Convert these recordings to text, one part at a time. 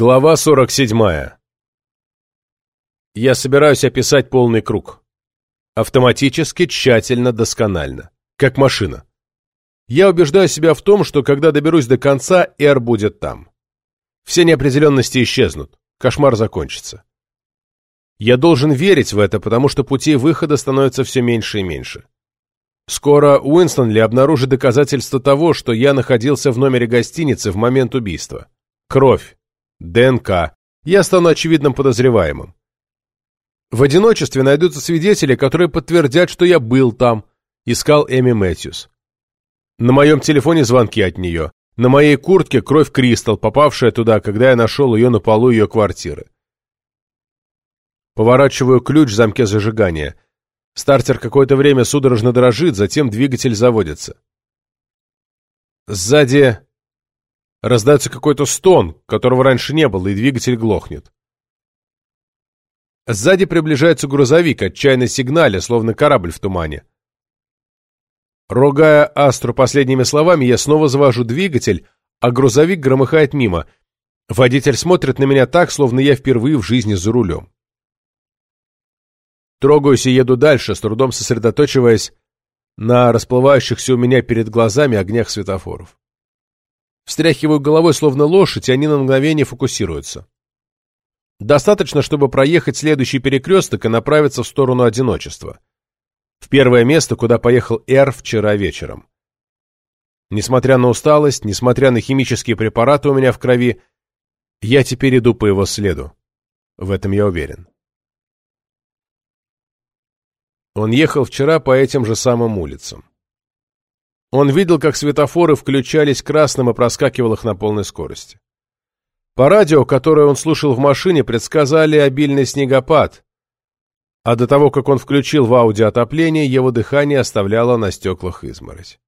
Глава 47. Я собираюсь описать полный круг. Автоматически, тщательно, досконально. Как машина. Я убеждаю себя в том, что когда доберусь до конца, R будет там. Все неопределенности исчезнут. Кошмар закончится. Я должен верить в это, потому что путей выхода становится все меньше и меньше. Скоро Уинстонли обнаружит доказательства того, что я находился в номере гостиницы в момент убийства. Кровь, ДНК. Я стану очевидным подозреваемым. В одиночестве найдутся свидетели, которые подтвердят, что я был там, искал Эми Мэтьюс. На моем телефоне звонки от нее. На моей куртке кровь Кристал, попавшая туда, когда я нашел ее на полу ее квартиры. Поворачиваю ключ в замке зажигания. Стартер какое-то время судорожно дрожит, затем двигатель заводится. Сзади Раздается какой-то стон, которого раньше не было, и двигатель глохнет. Сзади приближается грузовик, отчаянно сигналя, словно корабль в тумане. Ругая Астру последними словами, я снова завожу двигатель, а грузовик громыхает мимо. Водитель смотрит на меня так, словно я впервые в жизни за рулем. Трогаюсь и еду дальше, с трудом сосредоточиваясь на расплывающихся у меня перед глазами огнях светофоров. Встряхиваю головой, словно лошадь, и они на мгновение фокусируются. Достаточно, чтобы проехать следующий перекресток и направиться в сторону одиночества. В первое место, куда поехал Эр вчера вечером. Несмотря на усталость, несмотря на химические препараты у меня в крови, я теперь иду по его следу. В этом я уверен. Он ехал вчера по этим же самым улицам. Он видел, как светофоры включались красным и проскакивал их на полной скорости. По радио, которое он слушал в машине, предсказали обильный снегопад, а до того, как он включил в аудио отопление, его дыхание оставляло на стеклах изморозь.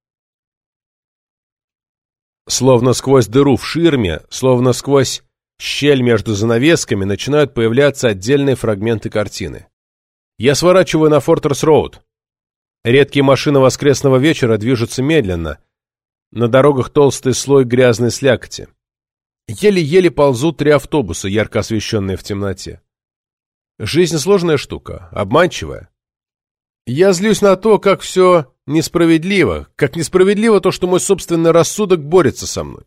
Словно сквозь дыру в ширме, словно сквозь щель между занавесками начинают появляться отдельные фрагменты картины. Я сворачиваю на Фортресс-Роуд. Редкие машины воскресного вечера движутся медленно. На дорогах толстый слой грязной слякоти. Еле-еле ползут три автобуса, ярко освещенные в темноте. Жизнь сложная штука, обманчивая. Я злюсь на то, как все несправедливо, как несправедливо то, что мой собственный рассудок борется со мной.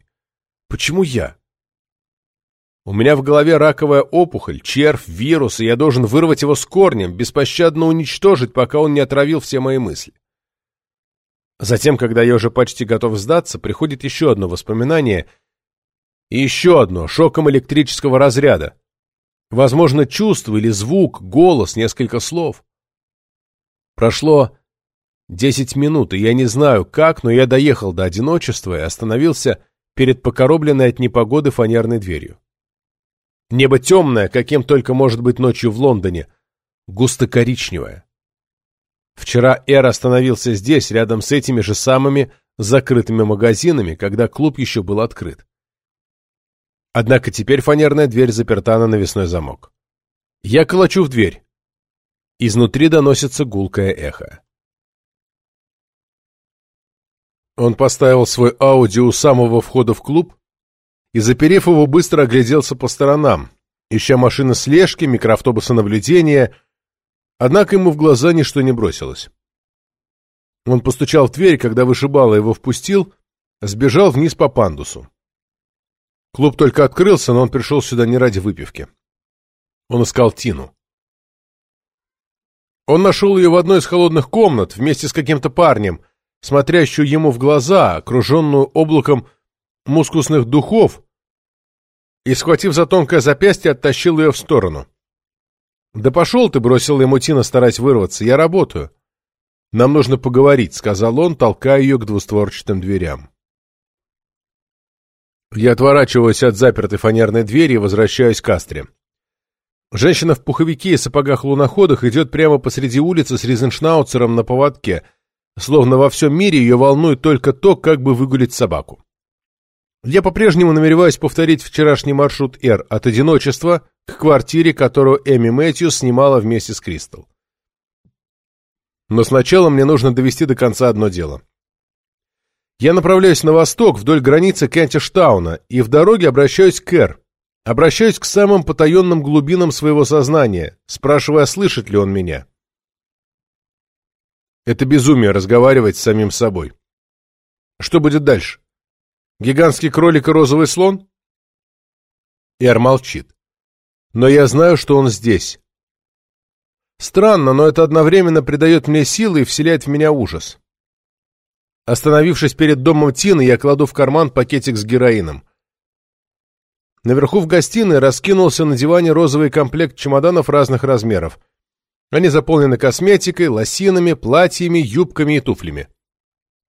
Почему я? У меня в голове раковая опухоль, червь, вирус, и я должен вырвать его с корнем, беспощадно уничтожить, пока он не отравил все мои мысли. Затем, когда я уже почти готов сдаться, приходит еще одно воспоминание и еще одно, шоком электрического разряда. Возможно, чувство или звук, голос, несколько слов. Прошло десять минут, и я не знаю как, но я доехал до одиночества и остановился перед покоробленной от непогоды фанерной дверью. Небо темное, каким только может быть ночью в Лондоне, густо-коричневое. Вчера Эр остановился здесь, рядом с этими же самыми закрытыми магазинами, когда клуб еще был открыт. Однако теперь фанерная дверь заперта на навесной замок. Я колочу в дверь. Изнутри доносится гулкое эхо. Он поставил свой Ауди у самого входа в клуб, и, заперев его, быстро огляделся по сторонам, ища машины слежки, микроавтобуса наблюдения, однако ему в глаза ничто не бросилось. Он постучал в дверь, когда вышибало его впустил, сбежал вниз по пандусу. Клуб только открылся, но он пришел сюда не ради выпивки. Он искал Тину. Он нашел ее в одной из холодных комнат вместе с каким-то парнем, смотрящую ему в глаза, окруженную облаком мускусных духов, и, схватив за тонкое запястье, оттащил ее в сторону. «Да пошел ты!» — бросил ему Тина, стараясь вырваться. «Я работаю». «Нам нужно поговорить», — сказал он, толкая ее к двустворчатым дверям. Я отворачиваюсь от запертой фанерной двери и возвращаюсь к Астре. Женщина в пуховике и сапогах-луноходах идет прямо посреди улицы с ризеншнауцером на поводке, словно во всем мире ее волнует только то, как бы выгулить собаку. Я по-прежнему намереваюсь повторить вчерашний маршрут R от одиночества к квартире, которую Эми Мэтьюс снимала вместе с Кристал. Но сначала мне нужно довести до конца одно дело. Я направляюсь на восток вдоль границы Кентиштауна и в дороге обращаюсь к Эр, Обращаюсь к самым потаенным глубинам своего сознания, спрашивая, слышит ли он меня. Это безумие разговаривать с самим собой. Что будет дальше? Гигантский кролик и розовый слон? Эр молчит. Но я знаю, что он здесь. Странно, но это одновременно придает мне силы и вселяет в меня ужас. Остановившись перед домом Тины, я кладу в карман пакетик с героином. Наверху в гостиной раскинулся на диване розовый комплект чемоданов разных размеров. Они заполнены косметикой, лосинами, платьями, юбками и туфлями.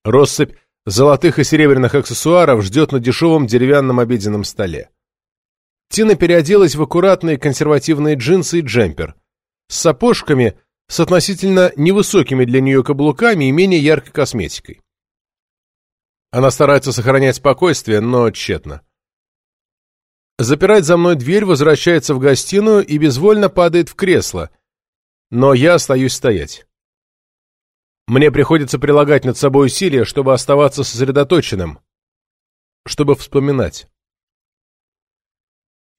Россыпь золотых и серебряных аксессуаров ждет на дешевом деревянном обеденном столе. Тина переоделась в аккуратные консервативные джинсы и джемпер. С сапожками, с относительно невысокими для нее каблуками и менее яркой косметикой. Она старается сохранять спокойствие, но тщетно. Запирает за мной дверь, возвращается в гостиную и безвольно падает в кресло, но я остаюсь стоять. Мне приходится прилагать над собой усилия, чтобы оставаться сосредоточенным, чтобы вспоминать.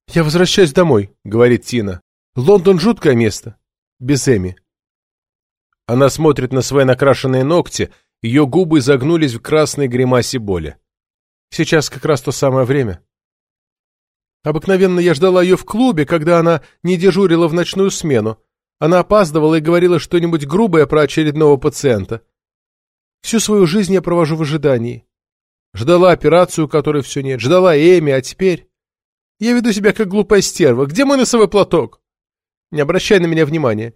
«Я возвращаюсь домой», — говорит Тина. «Лондон — жуткое место. Без Эми». Она смотрит на свои накрашенные ногти, ее губы загнулись в красной гримасе боли. Сейчас как раз то самое время. Обыкновенно я ждала ее в клубе, когда она не дежурила в ночную смену. Она опаздывала и говорила что-нибудь грубое про очередного пациента. Всю свою жизнь я провожу в ожидании. Ждала операцию, которой все нет, ждала Эми, а теперь... Я веду себя как глупая стерва. Где мой носовой платок? Не обращай на меня внимания.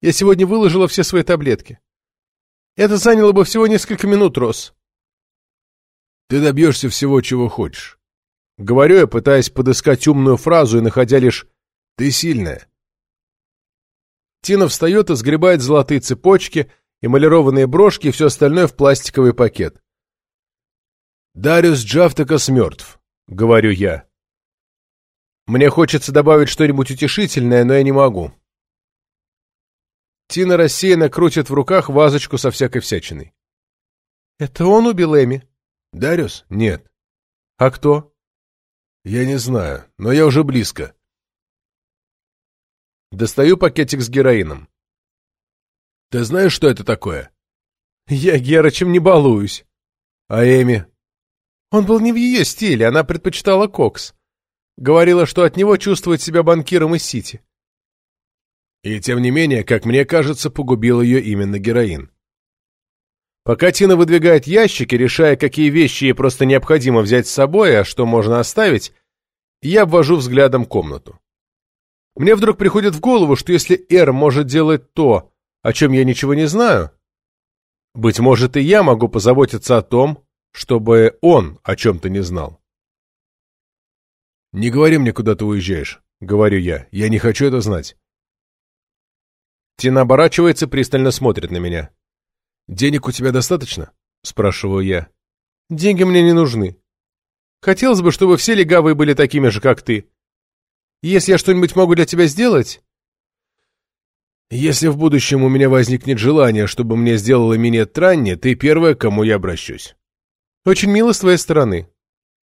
Я сегодня выложила все свои таблетки. Это заняло бы всего несколько минут, Рос. Ты добьешься всего, чего хочешь. Говорю я, пытаясь подыскать умную фразу и находя лишь «ты сильная». Тина встает и сгребает золотые цепочки, эмалированные брошки и все остальное в пластиковый пакет. «Дариус Джафтакас мертв», — говорю я. Мне хочется добавить что-нибудь утешительное, но я не могу. Тина рассеянно крутит в руках вазочку со всякой всячиной. «Это он убил Эми?» «Дариус? Нет». «А кто?» «Я не знаю, но я уже близко». Достаю пакетик с героином. «Ты знаешь, что это такое?» «Я Герычем не балуюсь». «А Эми?» «Он был не в ее стиле, она предпочитала кокс». Говорила, что от него чувствует себя банкиром из Сити. И тем не менее, как мне кажется, погубил ее именно героин. Пока Тина выдвигает ящики, решая, какие вещи ей просто необходимо взять с собой, а что можно оставить, я обвожу взглядом комнату. Мне вдруг приходит в голову, что если Эр может делать то, о чем я ничего не знаю, быть может, и я могу позаботиться о том, чтобы он о чем-то не знал. «Не говори мне, куда ты уезжаешь», — говорю я. «Я не хочу это знать». Тина оборачивается, пристально смотрит на меня. «Денег у тебя достаточно?» — спрашиваю я. «Деньги мне не нужны. Хотелось бы, чтобы все легавые были такими же, как ты. Если я что-нибудь могу для тебя сделать...» «Если в будущем у меня возникнет желание, чтобы мне сделала минет Транни, ты первая, к кому я обращусь». «Очень мило с твоей стороны.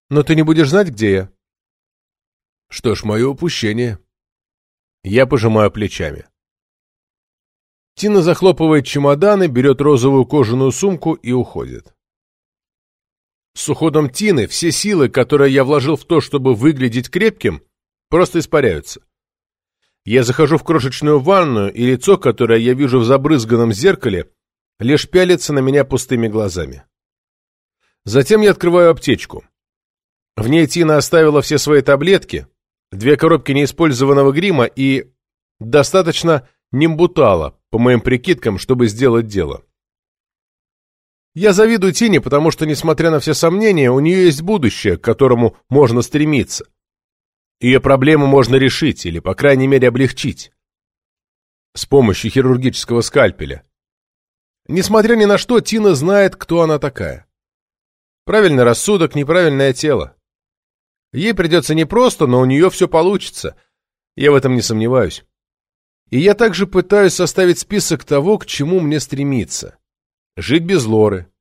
Но ты не будешь знать, где я». Что ж, мое упущение. Я пожимаю плечами. Тина захлопывает чемоданы, берет розовую кожаную сумку и уходит. С уходом Тины все силы, которые я вложил в то, чтобы выглядеть крепким, просто испаряются. Я захожу в крошечную ванную, и лицо, которое я вижу в забрызганном зеркале, лишь пялится на меня пустыми глазами. Затем я открываю аптечку. В ней Тина оставила все свои таблетки, две коробки неиспользованного грима и достаточно нимбутала, по моим прикидкам, чтобы сделать дело. Я завидую Тине, потому что, несмотря на все сомнения, у нее есть будущее, к которому можно стремиться. Ее проблему можно решить или, по крайней мере, облегчить. С помощью хирургического скальпеля. Несмотря ни на что, Тина знает, кто она такая. Правильный рассудок, неправильное тело. Ей придется непросто, но у нее все получится. Я в этом не сомневаюсь. И я также пытаюсь составить список того, к чему мне стремиться. Жить без Лоры.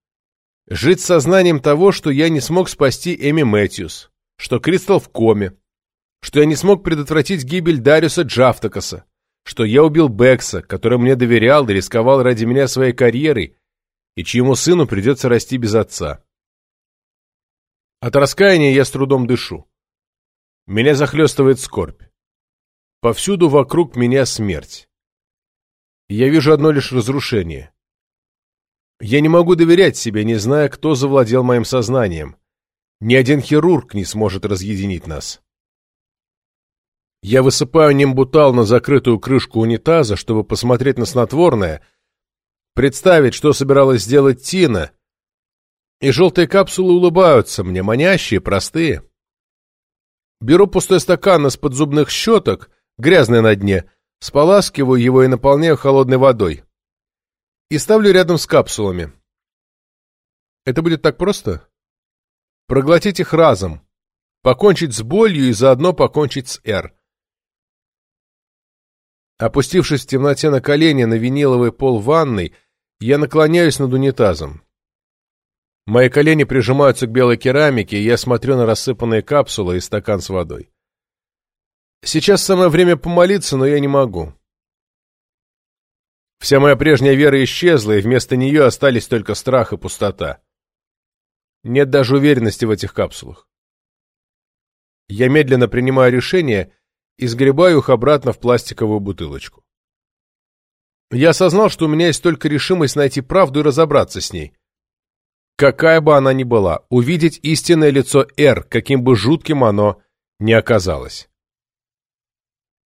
Жить сознанием того, что я не смог спасти Эми Мэтьюс, что Кристал в коме, что я не смог предотвратить гибель Дариуса Джафтакаса, что я убил Бекса, который мне доверял и рисковал ради меня своей карьерой, и чьему сыну придется расти без отца. От раскаяния я с трудом дышу. Меня захлестывает скорбь. Повсюду вокруг меня смерть. Я вижу одно лишь разрушение. Я не могу доверять себе, не зная, кто завладел моим сознанием. Ни один хирург не сможет разъединить нас. Я высыпаю нимбутал на закрытую крышку унитаза, чтобы посмотреть на снотворное, представить, что собиралась сделать Тина, и желтые капсулы улыбаются мне, манящие, простые. Беру пустой стакан из-под зубных щеток, грязный на дне, споласкиваю его и наполняю холодной водой. И ставлю рядом с капсулами. Это будет так просто? Проглотить их разом. Покончить с болью и заодно покончить с «Р». Опустившись в темноте на колени на виниловый пол ванной, я наклоняюсь над унитазом. Мои колени прижимаются к белой керамике, и я смотрю на рассыпанные капсулы и стакан с водой. Сейчас самое время помолиться, но я не могу. Вся моя прежняя вера исчезла, и вместо нее остались только страх и пустота. Нет даже уверенности в этих капсулах. Я медленно принимаю решение и сгребаю их обратно в пластиковую бутылочку. Я осознал, что у меня есть только решимость найти правду и разобраться с ней. Какая бы она ни была, увидеть истинное лицо Р, каким бы жутким оно ни оказалось.